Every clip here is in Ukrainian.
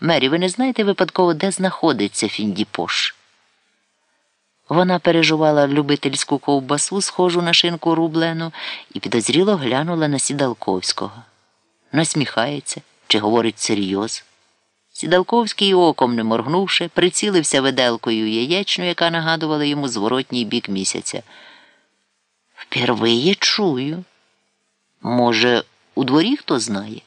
Мері, ви не знаєте випадково, де знаходиться Фіндіпош? Вона переживала любительську ковбасу, схожу на шинку рублену, і підозріло глянула на Сідалковського. Насміхається чи говорить серйоз. Сідалковський, оком не моргнувши, прицілився виделкою яєчну, яка нагадувала йому зворотній бік місяця. Впервиє чую. Може, у дворі хто знає?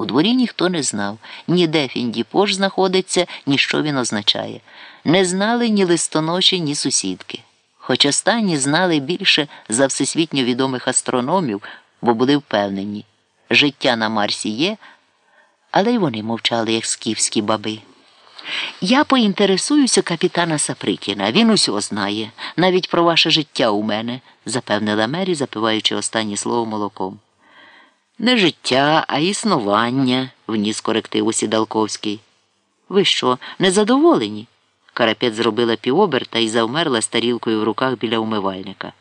У дворі ніхто не знав, ні де Фіндіпош знаходиться, ні що він означає. Не знали ні листоноші, ні сусідки. Хоч останні знали більше за всесвітньо відомих астрономів, бо були впевнені, життя на Марсі є, але й вони мовчали, як скіфські баби. Я поінтересуюся капітана Саприкіна. Він усього знає, навіть про ваше життя у мене, запевнила Мері, запиваючи останнє слово молоком. Не життя, а існування, вніс корективу Сідалковський. Ви що, незадоволені? Карапет зробила півоберта і завмерла з тарілкою в руках біля умивальника.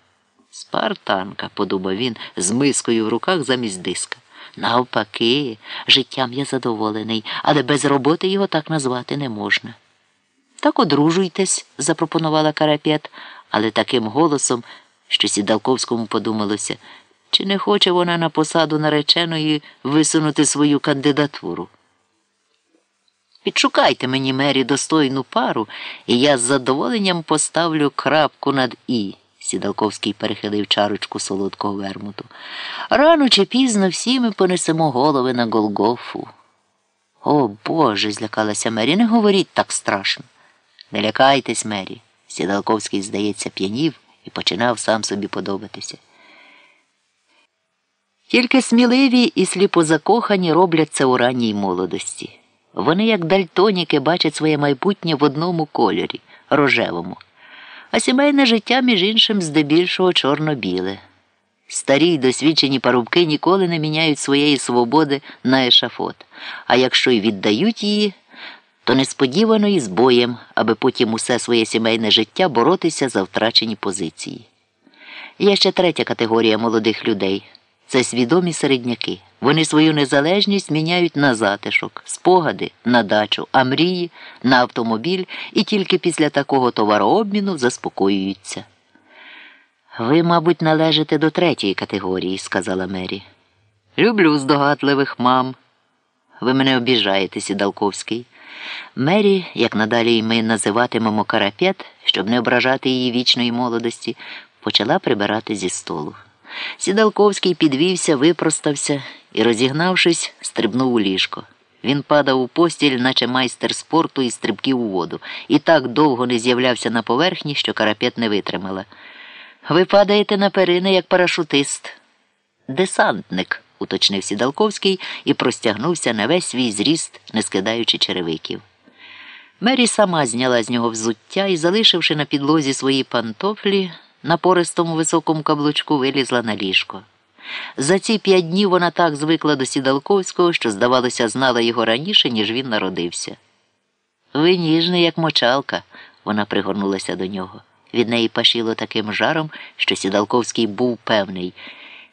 Спартанка, подумав він, з мискою в руках замість диска. Навпаки, життям я задоволений, але без роботи його так назвати не можна. Так одружуйтесь, запропонувала карапет, але таким голосом, що Сідалковському подумалося, чи не хоче вона на посаду нареченої висунути свою кандидатуру. Підшукайте мені мері достойну пару, і я з задоволенням поставлю крапку над І. Сідалковський перехилив чарочку солодкого вермуту. Рано чи пізно всі ми понесемо голови на Голгофу. О Боже, злякалася Мері, не говоріть так страшно. Не лякайтесь, Мері. Сідалковський, здається, п'янів і починав сам собі подобатися. Тільки сміливі і сліпозакохані роблять це у ранній молодості. Вони, як дальтоніки, бачать своє майбутнє в одному кольорі рожевому, а сімейне життя, між іншим, здебільшого чорно-біле. Старі й досвідчені парубки ніколи не міняють своєї свободи на ешафот, а якщо й віддають її, то несподівано і з боєм, аби потім усе своє сімейне життя боротися за втрачені позиції. Є ще третя категорія молодих людей. Це свідомі середняки. Вони свою незалежність міняють на затишок, спогади на дачу, а мрії на автомобіль і тільки після такого товарообміну заспокоюються. Ви, мабуть, належите до третьої категорії, сказала Мері. Люблю здогадливих мам. Ви мене обіжаєте, Сідалковський. Мері, як надалі й ми називатимемо карапет, щоб не ображати її вічної молодості, почала прибирати зі столу. Сідалковський підвівся, випростався і, розігнавшись, стрибнув у ліжко. Він падав у постіль, наче майстер спорту і стрибків у воду, і так довго не з'являвся на поверхні, що карапет не витримала. Ви падаєте на перини, як парашутист. Десантник, уточнив Сідалковський і простягнувся на весь свій зріст, не скидаючи черевиків. Мері сама зняла з нього взуття і, залишивши на підлозі свої пантофлі, на пористому високому каблучку вилізла на ліжко. За ці п'ять днів вона так звикла до Сідалковського, що, здавалося, знала його раніше, ніж він народився. Ви ніжний, як мочалка, вона пригорнулася до нього. Від неї пашіло таким жаром, що Сідалковський був певний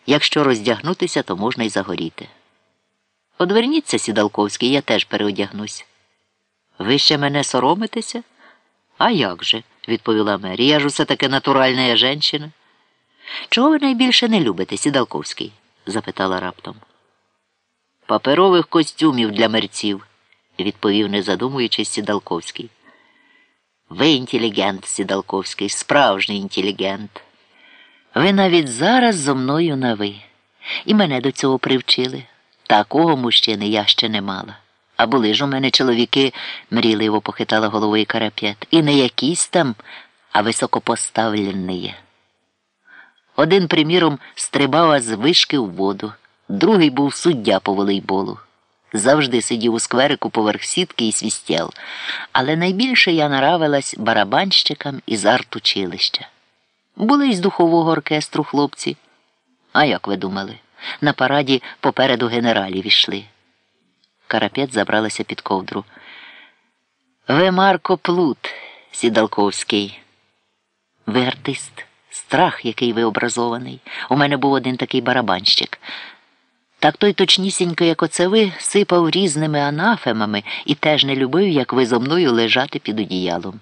якщо роздягнутися, то можна й загоріти. Одверніться, Сідалковський, я теж переодягнусь. Ви ще мене соромитеся? А як же? Відповіла Мері. Я ж усе таки натуральна женщина. Чого ви найбільше не любите, Сідалковський? запитала раптом. Паперових костюмів для мерців, відповів, не задумуючись, Сідалковський. Ви інтелігент, Сідалковський, справжній інтелігент. Ви навіть зараз зо мною на ви. І мене до цього привчили. Такого мужчини я ще не мала. А були ж у мене чоловіки, мрійливо похитала головою карап'ят, і не якісь там, а високопоставлені. Один, приміром, стрибав з вишки в воду, другий був суддя по волейболу. Завжди сидів у скверику поверх сітки і свістєл, але найбільше я наравилась барабанщикам із артучилища. Були з духового оркестру хлопці. А як ви думали? На параді попереду генералів ішли. Карапет забралася під ковдру. Ви Марко Плут, Сідалковський. Ви артист, страх, який ви образований. У мене був один такий барабанщик. Так той точнісінько, як оце ви, сипав різними анафемами і теж не любив, як ви зо мною лежати під одіялом.